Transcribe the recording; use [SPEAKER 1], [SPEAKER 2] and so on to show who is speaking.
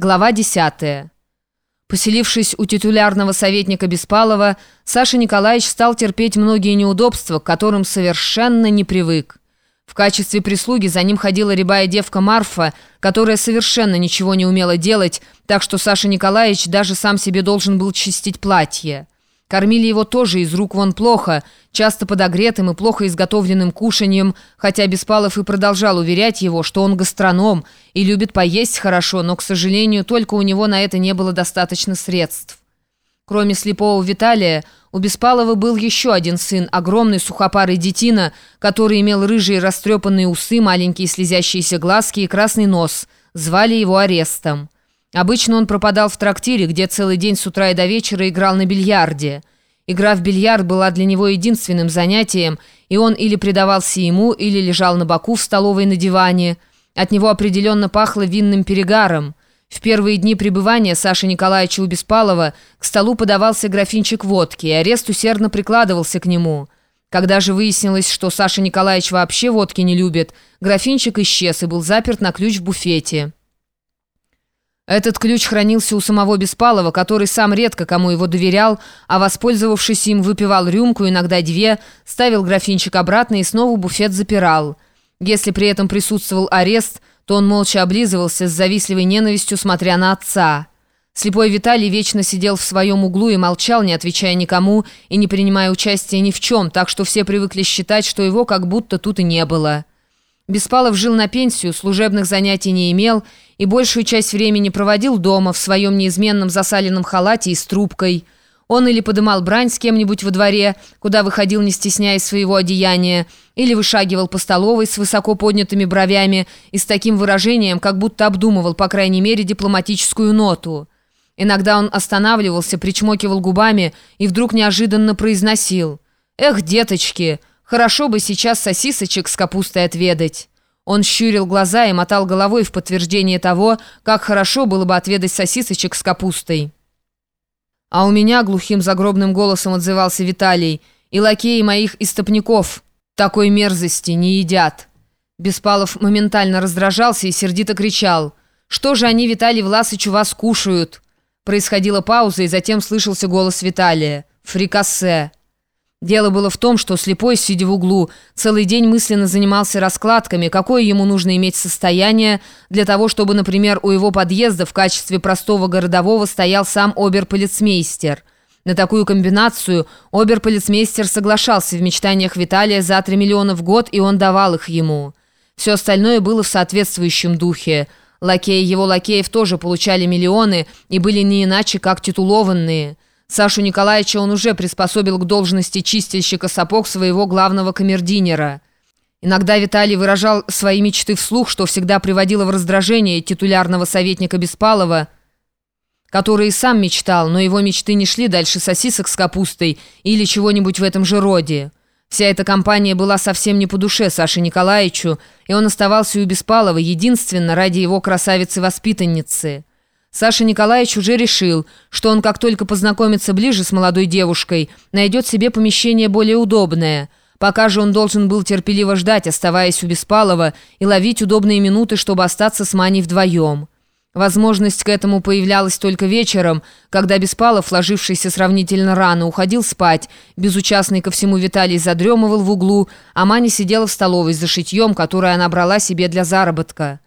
[SPEAKER 1] Глава 10. Поселившись у титулярного советника Беспалова, Саша Николаевич стал терпеть многие неудобства, к которым совершенно не привык. В качестве прислуги за ним ходила рябая девка Марфа, которая совершенно ничего не умела делать, так что Саша Николаевич даже сам себе должен был чистить платье. Кормили его тоже из рук вон плохо, часто подогретым и плохо изготовленным кушаньем, хотя Беспалов и продолжал уверять его, что он гастроном и любит поесть хорошо, но, к сожалению, только у него на это не было достаточно средств. Кроме слепого Виталия, у Беспалова был еще один сын, огромный сухопарый детина, который имел рыжие растрепанные усы, маленькие слезящиеся глазки и красный нос. Звали его Арестом. Обычно он пропадал в трактире, где целый день с утра и до вечера играл на бильярде. Игра в бильярд была для него единственным занятием, и он или предавался ему, или лежал на боку в столовой на диване. От него определенно пахло винным перегаром. В первые дни пребывания Саши Николаевича у Беспалова к столу подавался графинчик водки, и арест усердно прикладывался к нему. Когда же выяснилось, что Саша Николаевич вообще водки не любит, графинчик исчез и был заперт на ключ в буфете. Этот ключ хранился у самого Беспалова, который сам редко кому его доверял, а воспользовавшись им, выпивал рюмку, иногда две, ставил графинчик обратно и снова буфет запирал. Если при этом присутствовал арест, то он молча облизывался с завистливой ненавистью, смотря на отца. Слепой Виталий вечно сидел в своем углу и молчал, не отвечая никому и не принимая участия ни в чем, так что все привыкли считать, что его как будто тут и не было. Беспалов жил на пенсию, служебных занятий не имел и большую часть времени проводил дома в своем неизменном засаленном халате и с трубкой. Он или подымал брань с кем-нибудь во дворе, куда выходил, не стесняясь своего одеяния, или вышагивал по столовой с высоко поднятыми бровями и с таким выражением, как будто обдумывал, по крайней мере, дипломатическую ноту. Иногда он останавливался, причмокивал губами и вдруг неожиданно произносил «Эх, деточки!» Хорошо бы сейчас сосисочек с капустой отведать». Он щурил глаза и мотал головой в подтверждение того, как хорошо было бы отведать сосисочек с капустой. «А у меня», — глухим загробным голосом отзывался Виталий, «и лакеи моих истопников такой мерзости не едят». Беспалов моментально раздражался и сердито кричал. «Что же они, Виталий Власыч, у вас кушают?» Происходила пауза, и затем слышался голос Виталия. «Фрикассе». Дело было в том, что слепой, сидя в углу, целый день мысленно занимался раскладками, какое ему нужно иметь состояние для того, чтобы, например, у его подъезда в качестве простого городового стоял сам оберполицмейстер. На такую комбинацию оберполицмейстер соглашался в мечтаниях Виталия за 3 миллиона в год, и он давал их ему. Все остальное было в соответствующем духе. Лакеи его лакеев тоже получали миллионы и были не иначе, как титулованные – Сашу Николаевича он уже приспособил к должности чистильщика сапог своего главного камердинера. Иногда Виталий выражал свои мечты вслух, что всегда приводило в раздражение титулярного советника Беспалова, который и сам мечтал, но его мечты не шли дальше сосисок с капустой или чего-нибудь в этом же роде. Вся эта компания была совсем не по душе Саше Николаевичу, и он оставался у Беспалова единственно ради его красавицы-воспитанницы. Саша Николаевич уже решил, что он, как только познакомится ближе с молодой девушкой, найдет себе помещение более удобное. Пока же он должен был терпеливо ждать, оставаясь у Беспалова, и ловить удобные минуты, чтобы остаться с Маней вдвоем. Возможность к этому появлялась только вечером, когда Беспалов, ложившийся сравнительно рано, уходил спать, безучастный ко всему Виталий задремывал в углу, а Маня сидела в столовой за шитьем, которое она брала себе для заработка.